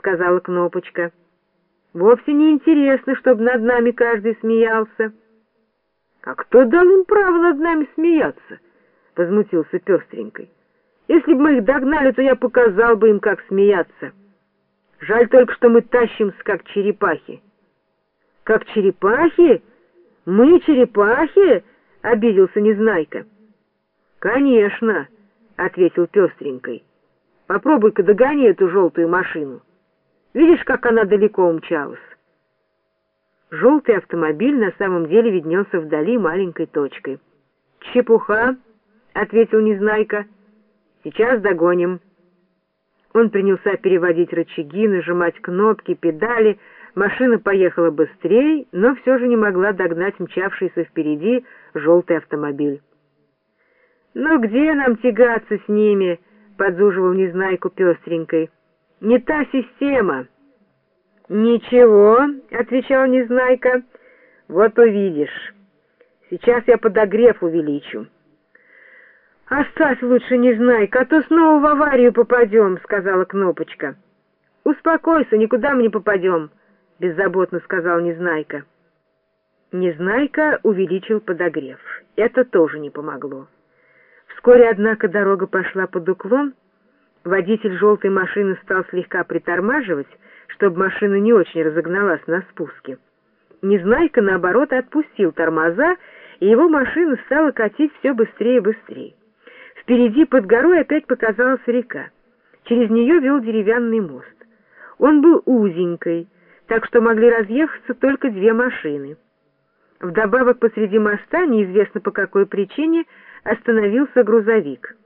сказала Кнопочка. «Вовсе не интересно, чтобы над нами каждый смеялся». «А кто дал им право над нами смеяться?» — возмутился пестренькой. «Если бы мы их догнали, то я показал бы им, как смеяться. Жаль только, что мы тащимся, как черепахи». «Как черепахи? Мы черепахи?» — обиделся Незнайка. «Конечно», — ответил пестренькой. «Попробуй-ка догони эту желтую машину. Видишь, как она далеко умчалась?» Желтый автомобиль на самом деле виднелся вдали маленькой точкой. «Чепуха!» — ответил Незнайка. «Сейчас догоним». Он принялся переводить рычаги, нажимать кнопки, педали. Машина поехала быстрее, но все же не могла догнать мчавшийся впереди желтый автомобиль. «Ну где нам тягаться с ними?» — подзуживал Незнайку пестренькой. «Не та система». «Ничего», — отвечал Незнайка, — «вот увидишь. Сейчас я подогрев увеличу». «Оставь лучше, Незнайка, а то снова в аварию попадем», — сказала Кнопочка. «Успокойся, никуда мы не попадем», — беззаботно сказал Незнайка. Незнайка увеличил подогрев. Это тоже не помогло. Вскоре, однако, дорога пошла под уклон. Водитель желтой машины стал слегка притормаживать, чтобы машина не очень разогналась на спуске. Незнайка, наоборот, отпустил тормоза, и его машина стала катить все быстрее и быстрее. Впереди под горой опять показалась река. Через нее вел деревянный мост. Он был узенький, так что могли разъехаться только две машины. Вдобавок посреди моста, неизвестно по какой причине, остановился грузовик.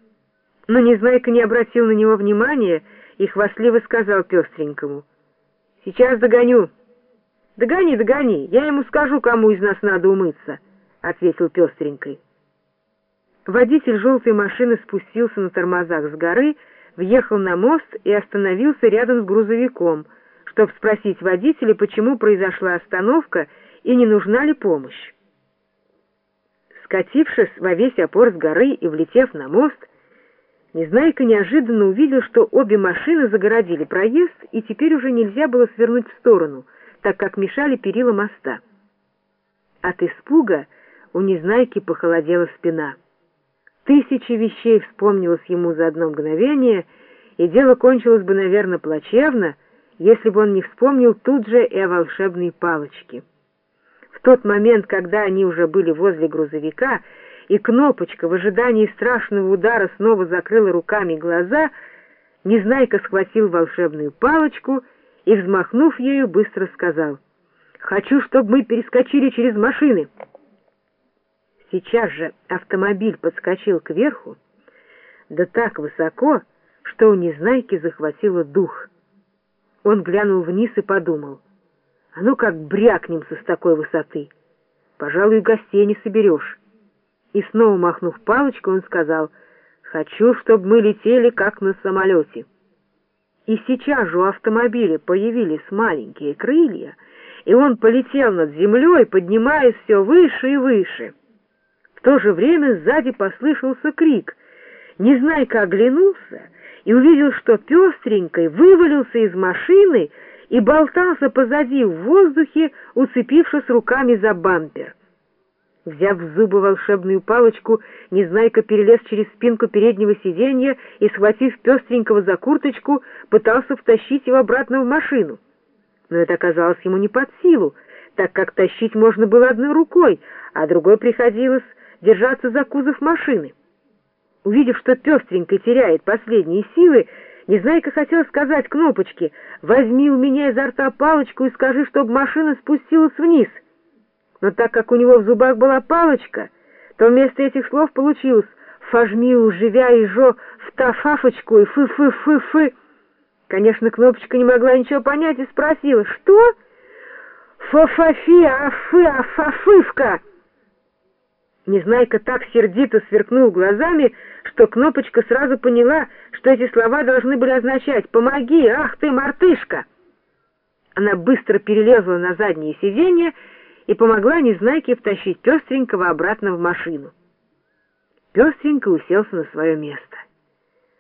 Но Незнайка не обратил на него внимания и хвастливо сказал пестренькому — Сейчас догоню. Догони, догони, я ему скажу, кому из нас надо умыться, ответил пестренькой. Водитель желтой машины спустился на тормозах с горы, въехал на мост и остановился рядом с грузовиком, чтобы спросить водителя, почему произошла остановка и не нужна ли помощь. Скатившись во весь опор с горы и влетев на мост, Незнайка неожиданно увидел, что обе машины загородили проезд, и теперь уже нельзя было свернуть в сторону, так как мешали перила моста. От испуга у Незнайки похолодела спина. Тысячи вещей вспомнилось ему за одно мгновение, и дело кончилось бы, наверное, плачевно, если бы он не вспомнил тут же и о волшебной палочке. В тот момент, когда они уже были возле грузовика, и Кнопочка в ожидании страшного удара снова закрыла руками глаза, Незнайка схватил волшебную палочку и, взмахнув ею, быстро сказал «Хочу, чтобы мы перескочили через машины». Сейчас же автомобиль подскочил кверху, да так высоко, что у Незнайки захватило дух. Он глянул вниз и подумал, а ну как брякнемся с такой высоты, пожалуй, гостей не соберешь. И снова махнув палочкой, он сказал, «Хочу, чтобы мы летели, как на самолете». И сейчас же у автомобиля появились маленькие крылья, и он полетел над землей, поднимаясь все выше и выше. В то же время сзади послышался крик. Незнайка оглянулся и увидел, что пестренькой вывалился из машины и болтался позади в воздухе, уцепившись руками за бампер. Взяв в зубы волшебную палочку, Незнайка перелез через спинку переднего сиденья и, схватив пестренького за курточку, пытался втащить его обратно в машину. Но это оказалось ему не под силу, так как тащить можно было одной рукой, а другой приходилось держаться за кузов машины. Увидев, что пестренько теряет последние силы, Незнайка хотел сказать кнопочке «Возьми у меня изо рта палочку и скажи, чтобы машина спустилась вниз» но так как у него в зубах была палочка, то вместо этих слов получилось «фажмил, живя и жо, в та фафочку и фы-фы-фы-фы». Конечно, Кнопочка не могла ничего понять и спросила «Что?» «Фа-фа-фи, а-фы, а-фа-фывка!» Незнайка так сердито сверкнул глазами, что Кнопочка сразу поняла, что эти слова должны были означать «Помоги, ах ты, мартышка!» Она быстро перелезла на заднее сиденье и помогла Незнайке втащить Пестренького обратно в машину. Пестренько уселся на свое место.